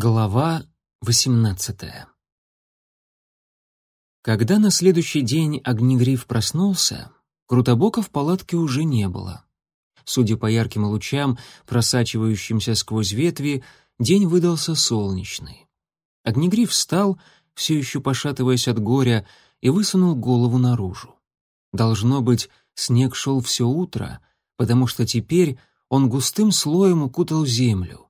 Глава 18 Когда на следующий день Огнегриф проснулся, Крутобока в палатке уже не было. Судя по ярким лучам, просачивающимся сквозь ветви, день выдался солнечный. Огнегриф встал, все еще пошатываясь от горя, и высунул голову наружу. Должно быть, снег шел все утро, потому что теперь он густым слоем укутал землю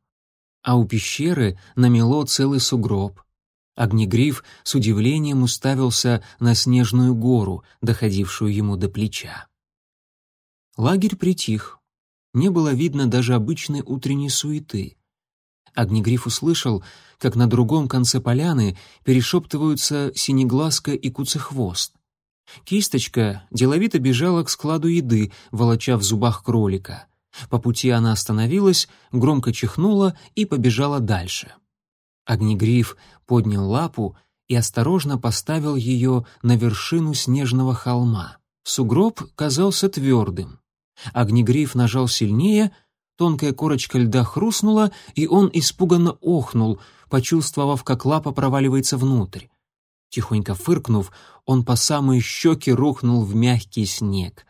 а у пещеры намело целый сугроб. Огнегриф с удивлением уставился на снежную гору, доходившую ему до плеча. Лагерь притих. Не было видно даже обычной утренней суеты. Огнегриф услышал, как на другом конце поляны перешептываются Синеглазка и Куцехвост. Кисточка деловито бежала к складу еды, волоча в зубах кролика — по пути она остановилась, громко чихнула и побежала дальше. Огнегриф поднял лапу и осторожно поставил ее на вершину снежного холма. Сугроб казался твердым. Огнегриф нажал сильнее, тонкая корочка льда хрустнула, и он испуганно охнул, почувствовав, как лапа проваливается внутрь. Тихонько фыркнув, он по самые щеки рухнул в мягкий снег.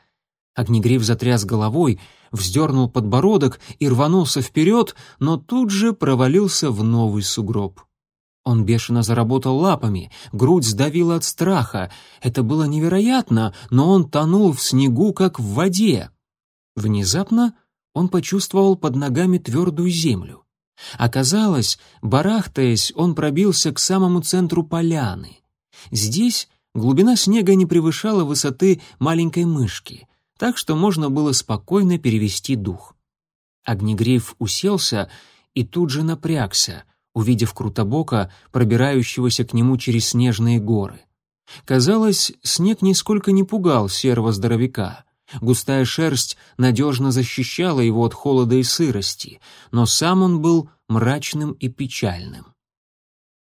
Огнегриф затряс головой, вздернул подбородок и рванулся вперед, но тут же провалился в новый сугроб. Он бешено заработал лапами, грудь сдавила от страха. Это было невероятно, но он тонул в снегу, как в воде. Внезапно он почувствовал под ногами твердую землю. Оказалось, барахтаясь, он пробился к самому центру поляны. Здесь глубина снега не превышала высоты маленькой мышки так что можно было спокойно перевести дух. Огнегриф уселся и тут же напрягся, увидев Крутобока, пробирающегося к нему через снежные горы. Казалось, снег нисколько не пугал серого здоровяка. Густая шерсть надежно защищала его от холода и сырости, но сам он был мрачным и печальным.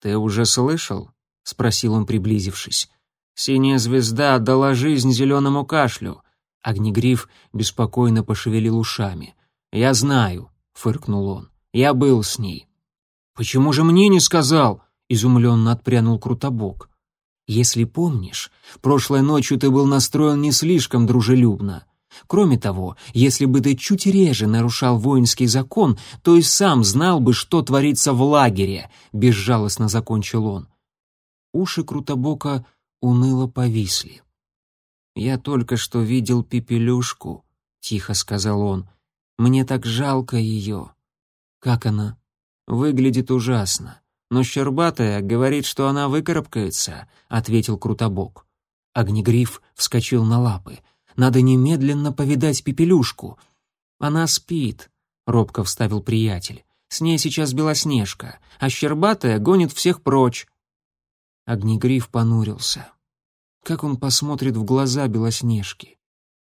«Ты уже слышал?» — спросил он, приблизившись. «Синяя звезда отдала жизнь зеленому кашлю. Огнегриф беспокойно пошевелил ушами. «Я знаю», — фыркнул он. «Я был с ней». «Почему же мне не сказал?» — изумленно отпрянул Крутобок. «Если помнишь, прошлой ночью ты был настроен не слишком дружелюбно. Кроме того, если бы ты чуть реже нарушал воинский закон, то и сам знал бы, что творится в лагере», — безжалостно закончил он. Уши Крутобока уныло повисли. «Я только что видел Пепелюшку», — тихо сказал он. «Мне так жалко ее». «Как она?» «Выглядит ужасно. Но Щербатая говорит, что она выкарабкается», — ответил Крутобок. Огнегриф вскочил на лапы. «Надо немедленно повидать Пепелюшку». «Она спит», — робко вставил приятель. «С ней сейчас Белоснежка, а Щербатая гонит всех прочь». Огнегриф понурился. Как он посмотрит в глаза Белоснежки?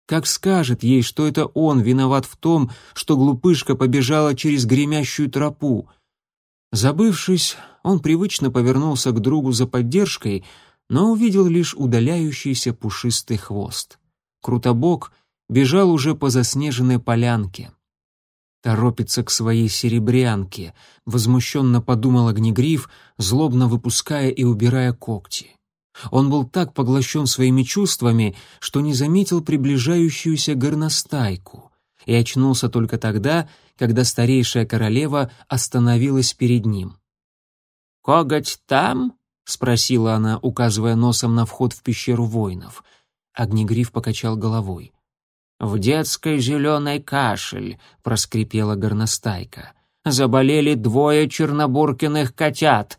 Как скажет ей, что это он виноват в том, что глупышка побежала через гремящую тропу? Забывшись, он привычно повернулся к другу за поддержкой, но увидел лишь удаляющийся пушистый хвост. Крутобок бежал уже по заснеженной полянке. Торопится к своей серебрянке, возмущенно подумал Огнегриф, злобно выпуская и убирая когти. Он был так поглощен своими чувствами, что не заметил приближающуюся горностайку и очнулся только тогда, когда старейшая королева остановилась перед ним. «Коготь там?» — спросила она, указывая носом на вход в пещеру воинов. Огнегриф покачал головой. «В детской зеленой кашель», — проскрипела горностайка. «Заболели двое чернобуркиных котят».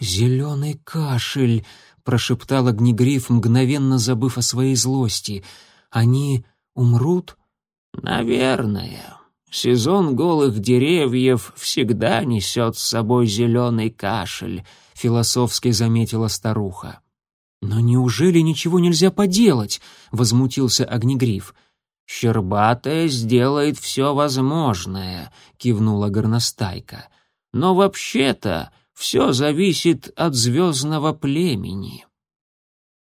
«Зеленый кашель», прошептал огнегриф, мгновенно забыв о своей злости. «Они умрут?» «Наверное. Сезон голых деревьев всегда несет с собой зеленый кашель», — философски заметила старуха. «Но неужели ничего нельзя поделать?» — возмутился огнегриф. «Щербатая сделает все возможное», — кивнула горностайка. «Но вообще-то все зависит от звездного племени.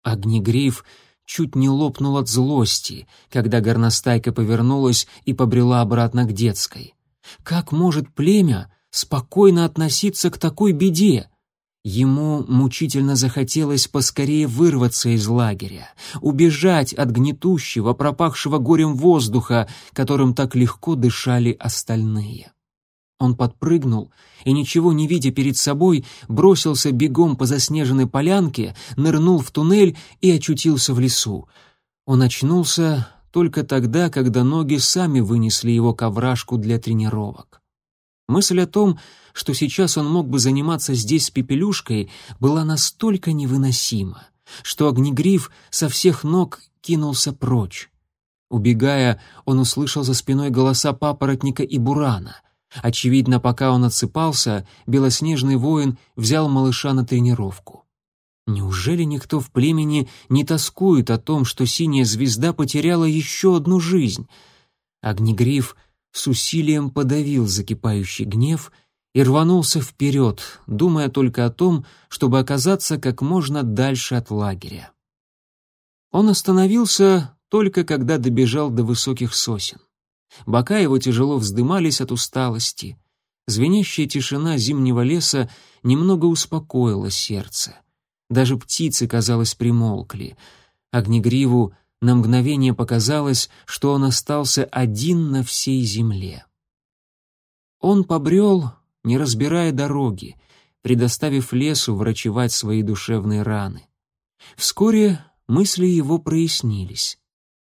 Огнегриф чуть не лопнул от злости, когда горностайка повернулась и побрела обратно к детской. Как может племя спокойно относиться к такой беде? Ему мучительно захотелось поскорее вырваться из лагеря, убежать от гнетущего, пропахшего горем воздуха, которым так легко дышали остальные. Он подпрыгнул и, ничего не видя перед собой, бросился бегом по заснеженной полянке, нырнул в туннель и очутился в лесу. Он очнулся только тогда, когда ноги сами вынесли его к овражку для тренировок. Мысль о том, что сейчас он мог бы заниматься здесь с Пепелюшкой, была настолько невыносима, что Огнегриф со всех ног кинулся прочь. Убегая, он услышал за спиной голоса папоротника и бурана. Очевидно, пока он отсыпался, белоснежный воин взял малыша на тренировку. Неужели никто в племени не тоскует о том, что синяя звезда потеряла еще одну жизнь? Огнегриф с усилием подавил закипающий гнев и рванулся вперед, думая только о том, чтобы оказаться как можно дальше от лагеря. Он остановился только когда добежал до высоких сосен. Бока его тяжело вздымались от усталости. Звенящая тишина зимнего леса немного успокоила сердце. Даже птицы, казалось, примолкли. Огнегриву на мгновение показалось, что он остался один на всей земле. Он побрел, не разбирая дороги, предоставив лесу врачевать свои душевные раны. Вскоре мысли его прояснились.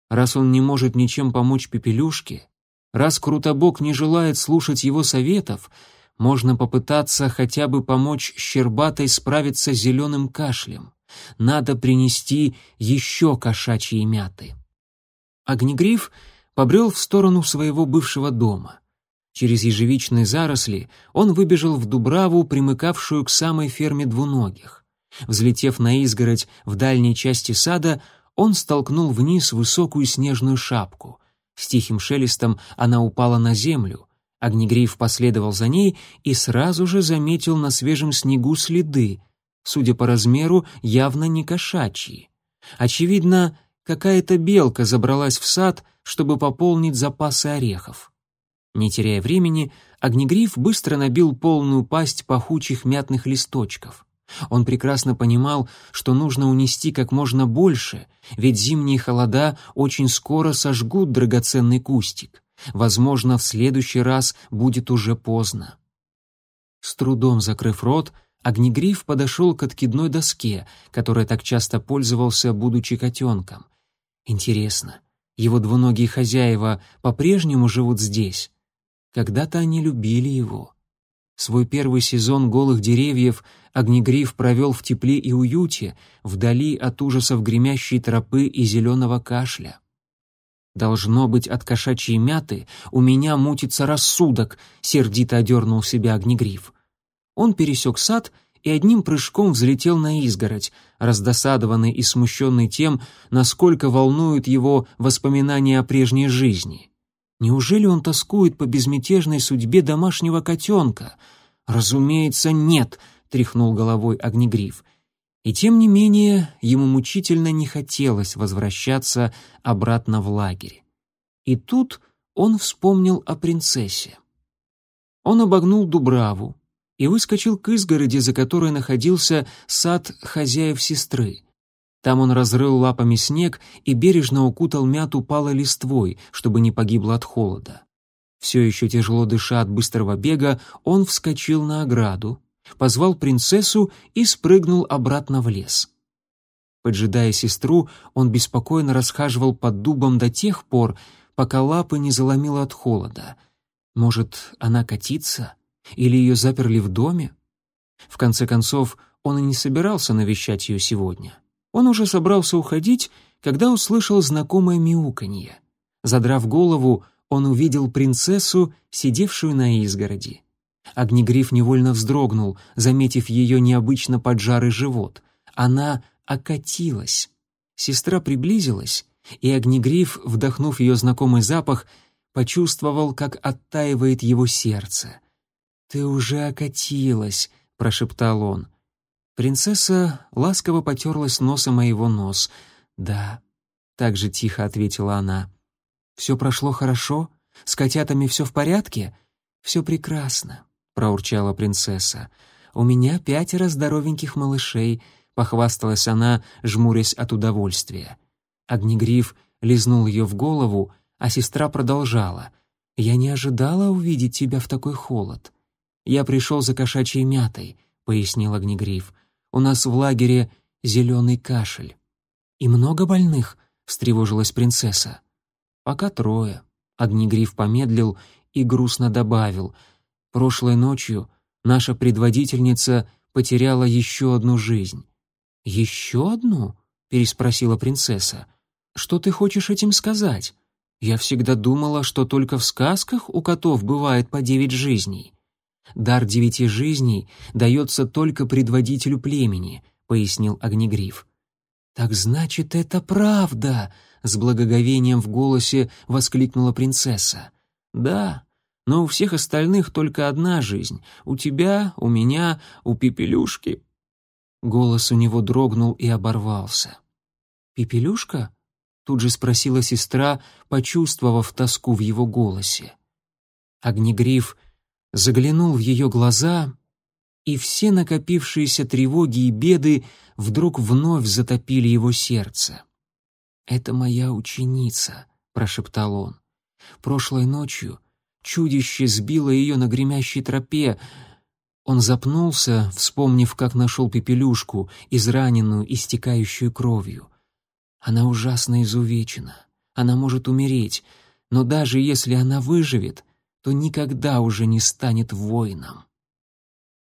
Раз он не может ничем помочь Пепелюшке, раз Крутобок не желает слушать его советов, можно попытаться хотя бы помочь Щербатой справиться с зеленым кашлем. Надо принести еще кошачьи мяты. Огнегриф побрел в сторону своего бывшего дома. Через ежевичные заросли он выбежал в Дубраву, примыкавшую к самой ферме двуногих. Взлетев на изгородь в дальней части сада, он столкнул вниз высокую снежную шапку. С тихим шелестом она упала на землю. Огнегриф последовал за ней и сразу же заметил на свежем снегу следы, судя по размеру, явно не кошачьи. Очевидно, какая-то белка забралась в сад, чтобы пополнить запасы орехов. Не теряя времени, Огнегриф быстро набил полную пасть пахучих мятных листочков. Он прекрасно понимал, что нужно унести как можно больше, ведь зимние холода очень скоро сожгут драгоценный кустик. Возможно, в следующий раз будет уже поздно. С трудом закрыв рот, Огнегриф подошел к откидной доске, которой так часто пользовался, будучи котенком. Интересно, его двуногие хозяева по-прежнему живут здесь? Когда-то они любили его. Свой первый сезон голых деревьев Огнегриф провел в тепле и уюте, вдали от ужасов гремящей тропы и зеленого кашля. «Должно быть, от кошачьей мяты у меня мутится рассудок», — сердито одернул себя Огнегриф. Он пересек сад и одним прыжком взлетел на изгородь, раздосадованный и смущенный тем, насколько волнуют его воспоминания о прежней жизни. Неужели он тоскует по безмятежной судьбе домашнего котенка? Разумеется, нет, тряхнул головой Огнегриф. И тем не менее, ему мучительно не хотелось возвращаться обратно в лагерь. И тут он вспомнил о принцессе. Он обогнул Дубраву, и выскочил к изгороди, за которой находился сад хозяев сестры. Там он разрыл лапами снег и бережно укутал мяту палой листвой, чтобы не погибло от холода. Все еще тяжело дыша от быстрого бега, он вскочил на ограду, позвал принцессу и спрыгнул обратно в лес. Поджидая сестру, он беспокойно расхаживал под дубом до тех пор, пока лапы не заломило от холода. Может, она катится? Или ее заперли в доме? В конце концов, он и не собирался навещать ее сегодня. Он уже собрался уходить, когда услышал знакомое мяуканье. Задрав голову, он увидел принцессу, сидевшую на изгороди. Огнегриф невольно вздрогнул, заметив ее необычно поджарый живот. Она окатилась. Сестра приблизилась, и Огнегриф, вдохнув ее знакомый запах, почувствовал, как оттаивает его сердце. «Ты уже окатилась», — прошептал он. Принцесса ласково потерлась носом моего нос. «Да», — так же тихо ответила она. «Все прошло хорошо? С котятами все в порядке?» «Все прекрасно. проурчала принцесса. «У меня пятеро здоровеньких малышей», — похвасталась она, жмурясь от удовольствия. Огнегриф лизнул ее в голову, а сестра продолжала. «Я не ожидала увидеть тебя в такой холод. Я пришел за кошачьей мятой», — пояснил Огнегриф. «У нас в лагере зеленый кашель». «И много больных?» — встревожилась принцесса. «Пока трое». Огнегриф помедлил и грустно добавил. «Прошлой ночью наша предводительница потеряла еще одну жизнь». «Еще одну?» — переспросила принцесса. «Что ты хочешь этим сказать? Я всегда думала, что только в сказках у котов бывает по девять жизней». «Дар девяти жизней дается только предводителю племени», — пояснил Огнегриф. «Так значит, это правда!» — с благоговением в голосе воскликнула принцесса. «Да, но у всех остальных только одна жизнь. У тебя, у меня, у Пепелюшки». Голос у него дрогнул и оборвался. «Пепелюшка?» — тут же спросила сестра, почувствовав тоску в его голосе. Огнегриф заглянул в ее глаза, и все накопившиеся тревоги и беды вдруг вновь затопили его сердце. «Это моя ученица», — прошептал он. «Прошлой ночью чудище сбило ее на гремящей тропе». Он запнулся, вспомнив, как нашел пепелюшку, израненную, истекающую кровью. Она ужасно изувечена. Она может умереть, но даже если она выживет, то никогда уже не станет воином.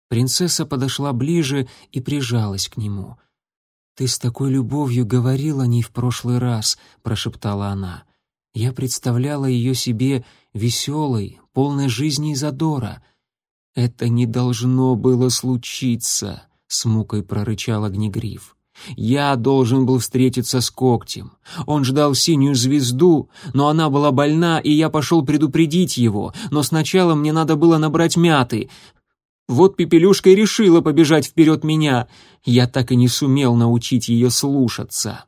Принцесса подошла ближе и прижалась к нему. «Ты с такой любовью говорила о ней в прошлый раз», — прошептала она. «Я представляла ее себе веселой, полной жизни и задора». «Это не должно было случиться», — с мукой прорычал Огнегриф. «Я должен был встретиться с когтем. Он ждал синюю звезду, но она была больна, и я пошел предупредить его, но сначала мне надо было набрать мяты. Вот Пепелюшка и решила побежать вперед меня. Я так и не сумел научить ее слушаться.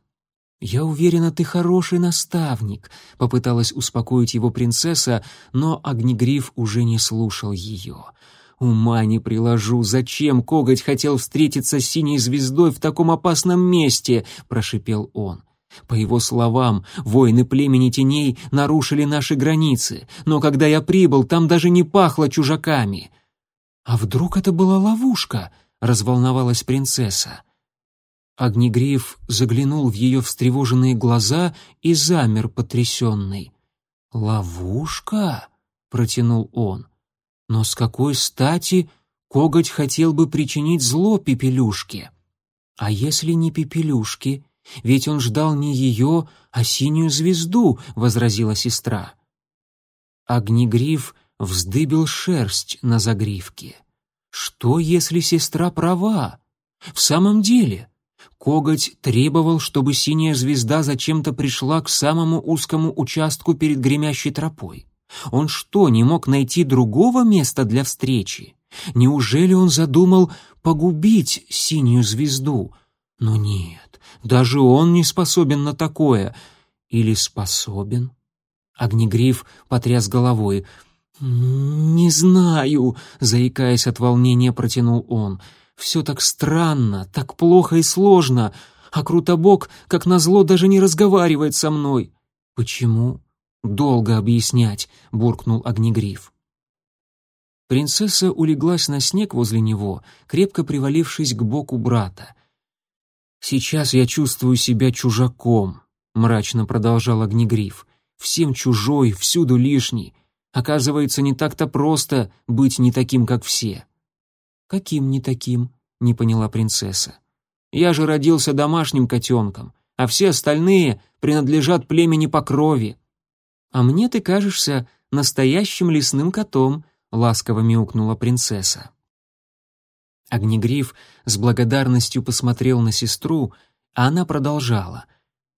«Я уверена, ты хороший наставник», — попыталась успокоить его принцесса, но Огнегриф уже не слушал ее. «Ума не приложу, зачем коготь хотел встретиться с синей звездой в таком опасном месте?» — прошипел он. По его словам, воины племени теней нарушили наши границы, но когда я прибыл, там даже не пахло чужаками. «А вдруг это была ловушка?» — разволновалась принцесса. Огнегриф заглянул в ее встревоженные глаза и замер потрясенный. «Ловушка?» — протянул он. «Но с какой стати коготь хотел бы причинить зло Пепелюшке? А если не Пепелюшке? Ведь он ждал не ее, а синюю звезду», — возразила сестра. Огнегриф вздыбил шерсть на загривке. Что, если сестра права? В самом деле, коготь требовал, чтобы синяя звезда зачем-то пришла к самому узкому участку перед гремящей тропой. Он что, не мог найти другого места для встречи? Неужели он задумал погубить синюю звезду? Но нет, даже он не способен на такое. Или способен? Огнегриф потряс головой. «Не знаю», — заикаясь от волнения, протянул он. «Все так странно, так плохо и сложно, а Крутобок, как назло, даже не разговаривает со мной». «Почему?» «Долго объяснять», — буркнул Огнегриф. Принцесса улеглась на снег возле него, крепко привалившись к боку брата. «Сейчас я чувствую себя чужаком», — мрачно продолжал Огнегриф. «Всем чужой, всюду лишний. Оказывается, не так-то просто быть не таким, как все». «Каким не таким?» — не поняла принцесса. «Я же родился домашним котенком, а все остальные принадлежат племени по крови». «А мне ты кажешься настоящим лесным котом», — ласково мяукнула принцесса. Огнегриф с благодарностью посмотрел на сестру, а она продолжала.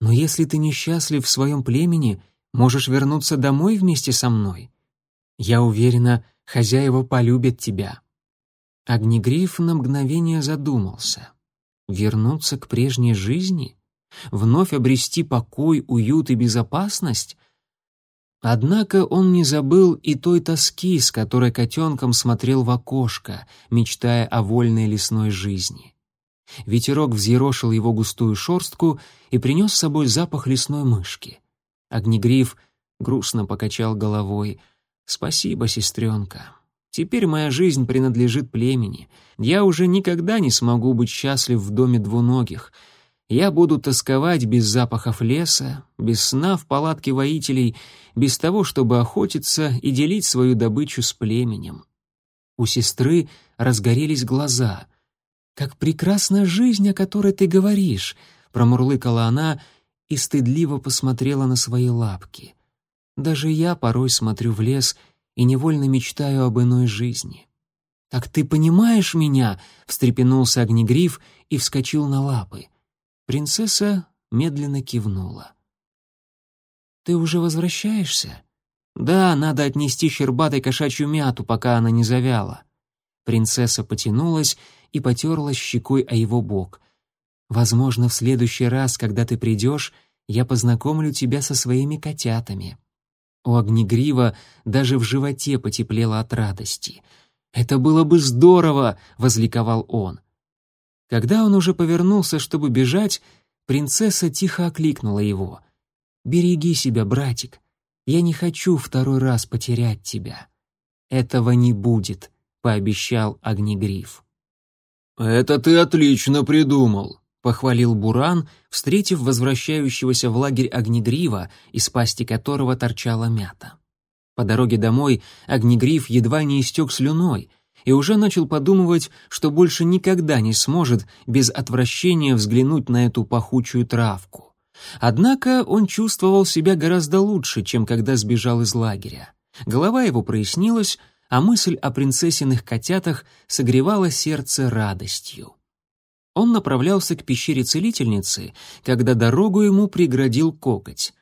«Но если ты несчастлив в своем племени, можешь вернуться домой вместе со мной. Я уверена, хозяева полюбят тебя». Огнегриф на мгновение задумался. Вернуться к прежней жизни? Вновь обрести покой, уют и безопасность? Однако он не забыл и той тоски, с которой котенком смотрел в окошко, мечтая о вольной лесной жизни. Ветерок взъерошил его густую шорстку и принес с собой запах лесной мышки. Огнегриф грустно покачал головой. «Спасибо, сестренка. Теперь моя жизнь принадлежит племени. Я уже никогда не смогу быть счастлив в доме двуногих. Я буду тосковать без запахов леса, без сна в палатке воителей, без того, чтобы охотиться и делить свою добычу с племенем. У сестры разгорелись глаза. «Как прекрасна жизнь, о которой ты говоришь!» — промурлыкала она и стыдливо посмотрела на свои лапки. «Даже я порой смотрю в лес и невольно мечтаю об иной жизни». «Так ты понимаешь меня?» — встрепенулся Огнегриф и вскочил на лапы. Принцесса медленно кивнула. «Ты уже возвращаешься?» «Да, надо отнести щербатой кошачью мяту, пока она не завяла». Принцесса потянулась и потерлась щекой о его бок. «Возможно, в следующий раз, когда ты придешь, я познакомлю тебя со своими котятами». У Огнегрива даже в животе потеплело от радости. «Это было бы здорово!» — возликовал он. Когда он уже повернулся, чтобы бежать, принцесса тихо окликнула его. «Береги себя, братик. Я не хочу второй раз потерять тебя». «Этого не будет», — пообещал Огнегриф. «Это ты отлично придумал», — похвалил Буран, встретив возвращающегося в лагерь Огнегрива, из пасти которого торчала мята. По дороге домой Огнегриф едва не истек слюной — и уже начал подумывать, что больше никогда не сможет без отвращения взглянуть на эту пахучую травку. Однако он чувствовал себя гораздо лучше, чем когда сбежал из лагеря. Голова его прояснилась, а мысль о принцессиных котятах согревала сердце радостью. Он направлялся к пещере целительницы, когда дорогу ему преградил кокоть.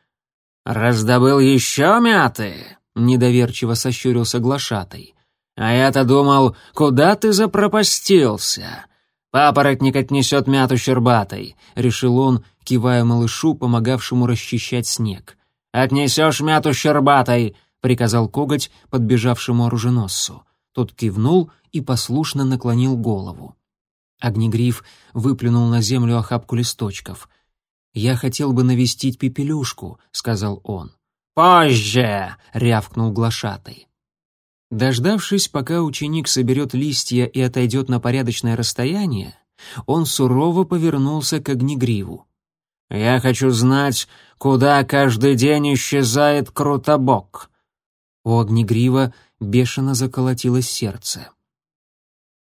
«Раздобыл еще мяты?» — недоверчиво сощурился глашатай. А я-то думал, куда ты запропастился? Папоротник отнесет мяту щербатой, решил он, кивая малышу, помогавшему расчищать снег. Отнесешь мяту щербатой, приказал коготь подбежавшему оруженосцу. Тот кивнул и послушно наклонил голову. Огнегриф выплюнул на землю охапку листочков. «Я хотел бы навестить Пепелюшку», — сказал он. «Позже!» — рявкнул глашатай. Дождавшись, пока ученик соберет листья и отойдет на порядочное расстояние, он сурово повернулся к огнегриву. «Я хочу знать, куда каждый день исчезает Крутобок». У огнегрива бешено заколотилось сердце.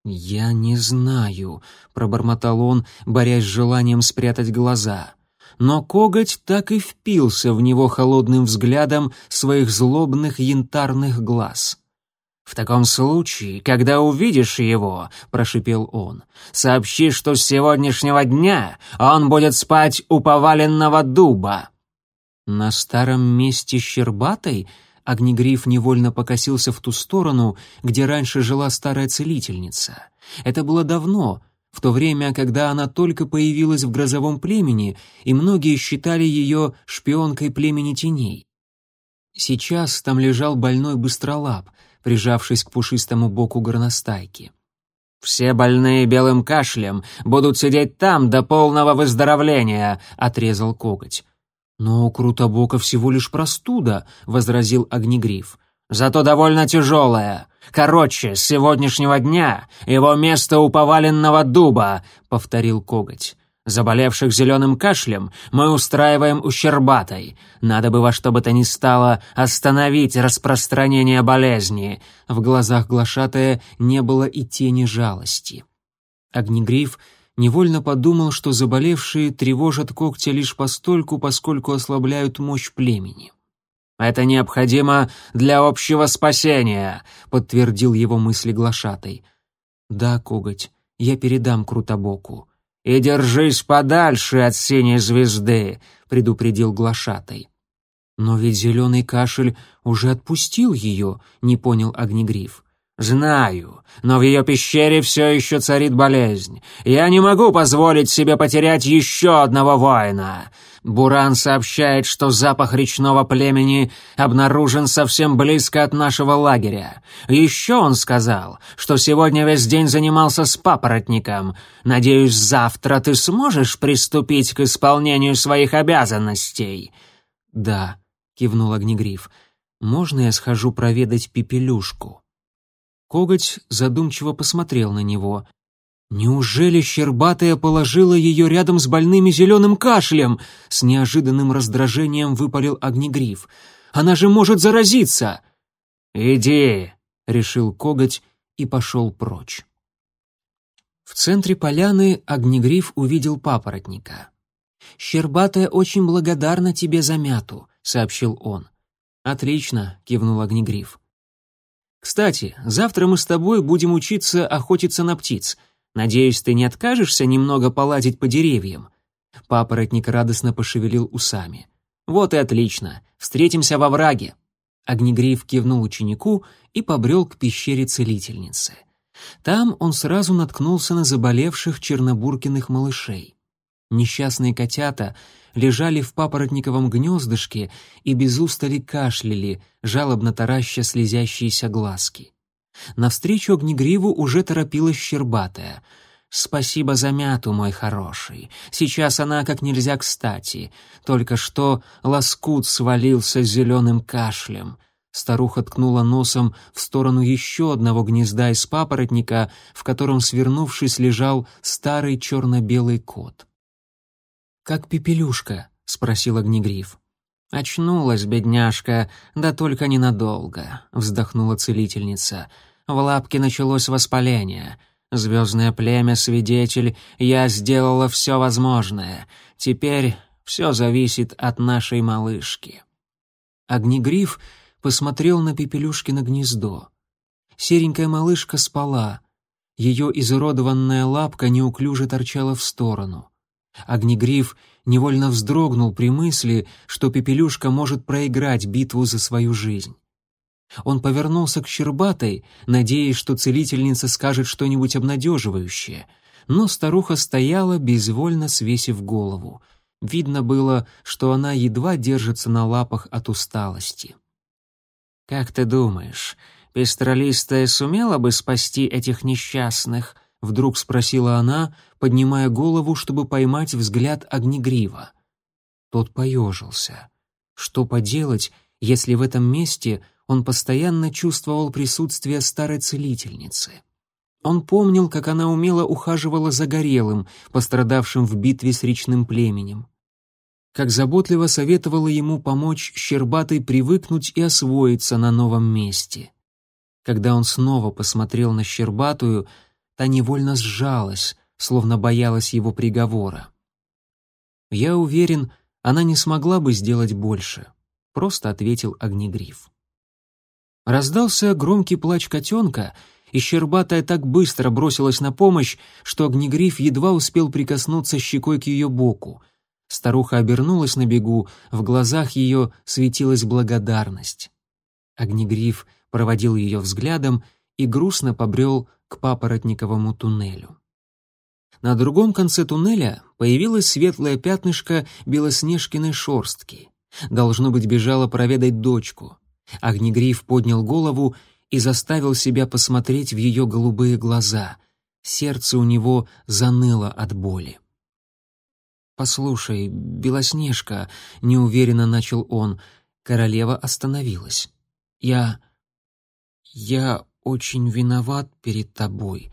«Я не знаю», — пробормотал он, борясь с желанием спрятать глаза. Но коготь так и впился в него холодным взглядом своих злобных янтарных глаз. «В таком случае, когда увидишь его, — прошипел он, — сообщи, что с сегодняшнего дня он будет спать у поваленного дуба». На старом месте Щербатой Огнегриф невольно покосился в ту сторону, где раньше жила старая целительница. Это было давно, в то время, когда она только появилась в грозовом племени, и многие считали ее шпионкой племени теней. Сейчас там лежал больной быстролап, прижавшись к пушистому боку горностайки. «Все больные белым кашлем будут сидеть там до полного выздоровления», — отрезал коготь. «Но у Крутобока всего лишь простуда», — возразил Огнегриф. «Зато довольно тяжелая. Короче, с сегодняшнего дня его место у поваленного дуба», — повторил коготь. Заболевших зеленым кашлем мы устраиваем у Щербатой. Надо бы во что бы то ни стало остановить распространение болезни». В глазах глашатая не было и тени жалости. Огнегриф невольно подумал, что заболевшие тревожат когти лишь постольку, поскольку ослабляют мощь племени. «Это необходимо для общего спасения», — подтвердил его мысли глашатай. «Да, коготь, я передам Крутобоку. «И держись подальше от синей звезды», — предупредил глашатай. «Но ведь зеленый кашель уже отпустил ее», — не понял Огнегриф. «Знаю, но в ее пещере все еще царит болезнь. Я не могу позволить себе потерять еще одного воина. Буран сообщает, что запах речного племени обнаружен совсем близко от нашего лагеря. Еще он сказал, что сегодня весь день занимался с папоротником. Надеюсь, завтра ты сможешь приступить к исполнению своих обязанностей». «Да», — кивнул Огнегриф, — «можно я схожу проведать Пепелюшку?» Коготь задумчиво посмотрел на него. «Неужели Щербатая положила ее рядом с больными зеленым кашлем?» С неожиданным раздражением выпалил Огнегриф. «Она же может заразиться!» «Иди!» — решил Коготь и пошел прочь. В центре поляны Огнегриф увидел папоротника. «Щербатая очень благодарна тебе за мяту», — сообщил он. «Отлично», — кивнул Огнегриф. Кстати, завтра мы с тобой будем учиться охотиться на птиц. Надеюсь, ты не откажешься немного полазить по деревьям?» Папоротник радостно пошевелил усами. «Вот и отлично. Встретимся во враге». Огнегриф кивнул ученику и побрел к пещере целительницы. Там он сразу наткнулся на заболевших чернобуркиных малышей. Несчастные котята лежали в папоротниковом гнездышке и без устали кашляли, жалобно тараща слезящиеся глазки. Навстречу огнегриву уже торопилась щербатая. «Спасибо за мяту, мой хороший. Сейчас она как нельзя кстати. Только что лоскут свалился с зеленым кашлем». Старуха ткнула носом в сторону еще одного гнезда из папоротника, в котором, свернувшись, лежал старый черно-белый кот. «Как Пепелюшка?» — спросил Огнегриф. «Очнулась, бедняжка, да только ненадолго», — вздохнула целительница. «В лапке началось воспаление. Звездное племя, свидетель, я сделала все возможное. Теперь все зависит от нашей малышки». Огнегриф посмотрел на Пепелюшкино гнездо. Серенькая малышка спала. Ее изуродованная лапка неуклюже торчала в сторону. Огнегриф невольно вздрогнул при мысли, что Пепелюшка может проиграть битву за свою жизнь. Он повернулся к Щербатой, надеясь, что целительница скажет что-нибудь обнадеживающее, но старуха стояла, безвольно свесив голову. Видно было, что она едва держится на лапах от усталости. «Как ты думаешь, пестролистая сумела бы спасти этих несчастных?» — вдруг спросила она, поднимая голову, чтобы поймать взгляд огнегрива. Тот поежился. Что поделать, если в этом месте он постоянно чувствовал присутствие старой целительницы? Он помнил, как она умело ухаживала за Горелым, пострадавшим в битве с речным племенем. Как заботливо советовала ему помочь Щербатой привыкнуть и освоиться на новом месте. Когда он снова посмотрел на Щербатую — та невольно сжалась, словно боялась его приговора. «Я уверен, она не смогла бы сделать больше», — просто ответил Огнегриф. Раздался громкий плач котенка, и Щербатая так быстро бросилась на помощь, что Огнегриф едва успел прикоснуться щекой к ее боку. Старуха обернулась на бегу, в глазах ее светилась благодарность. Огнегриф проводил ее взглядом и грустно побрел к папоротниковому туннелю. На другом конце туннеля появилось светлое пятнышко белоснежкиной шорстки. Должно быть, бежала проведать дочку. Огнегриф поднял голову и заставил себя посмотреть в ее голубые глаза. Сердце у него заныло от боли. «Послушай, Белоснежка», — неуверенно начал он, — королева остановилась. «Я... я очень виноват перед тобой.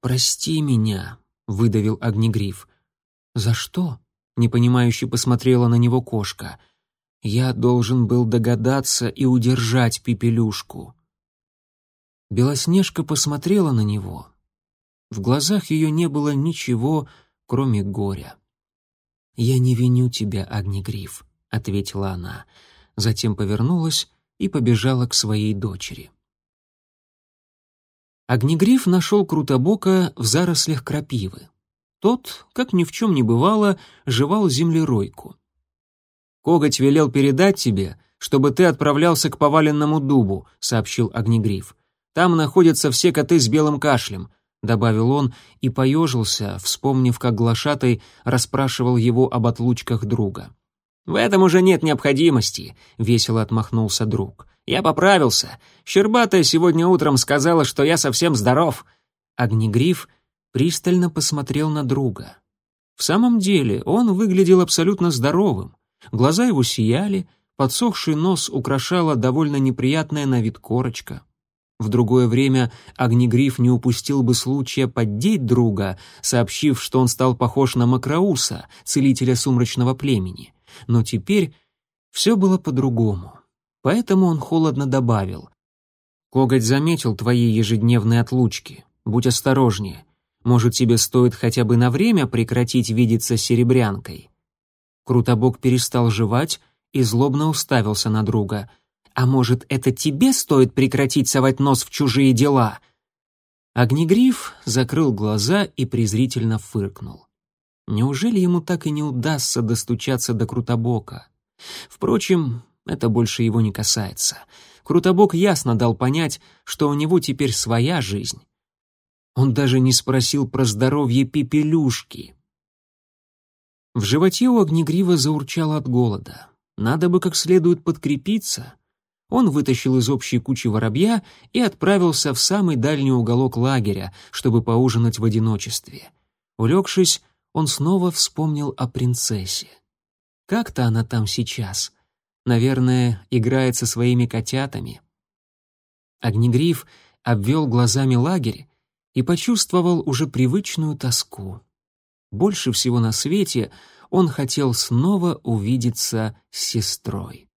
Прости меня», — выдавил Огнегриф. «За что?» — непонимающе посмотрела на него кошка. «Я должен был догадаться и удержать Пепелюшку». Белоснежка посмотрела на него. В глазах ее не было ничего, кроме горя. «Я не виню тебя, Огнегриф», — ответила она, затем повернулась и побежала к своей дочери. Огнегриф нашел Крутобока в зарослях крапивы. Тот, как ни в чем не бывало, жевал землеройку. «Коготь велел передать тебе, чтобы ты отправлялся к поваленному дубу», — сообщил Огнегриф. Там находятся все коты с белым кашлем», — добавил он и поежился, вспомнив, как глашатай расспрашивал его об отлучках друга. «В этом уже нет необходимости», — весело отмахнулся друг. «Я поправился. Щербатая сегодня утром сказала, что я совсем здоров». Огнегриф пристально посмотрел на друга. В самом деле он выглядел абсолютно здоровым. Глаза его сияли, подсохший нос украшала довольно неприятная на вид корочка. В другое время Огнегриф не упустил бы случая поддеть друга, сообщив, что он стал похож на Макроуса, целителя сумрачного племени. Но теперь все было по-другому. Поэтому он холодно добавил. «Коготь заметил твои ежедневные отлучки. Будь осторожнее. Может, тебе стоит хотя бы на время прекратить видеться с серебрянкой?» Крутобок перестал жевать и злобно уставился на друга. «А может, это тебе стоит прекратить совать нос в чужие дела?» Огнегриф закрыл глаза и презрительно фыркнул. Неужели ему так и не удастся достучаться до Крутобока? Впрочем, это больше его не касается. Крутобок ясно дал понять, что у него теперь своя жизнь, он даже не спросил про здоровье Пепелюшки. В животе у Огнегрива заурчало от голода. Надо бы как следует подкрепиться. Он вытащил из общей кучи воробья и отправился в самый дальний уголок лагеря, чтобы поужинать в одиночестве. Улегшись, он снова вспомнил о принцессе. Как-то она там сейчас. Наверное, играет со своими котятами. Огнегриф обвел глазами лагерь и почувствовал уже привычную тоску. Больше всего на свете он хотел снова увидеться с сестрой.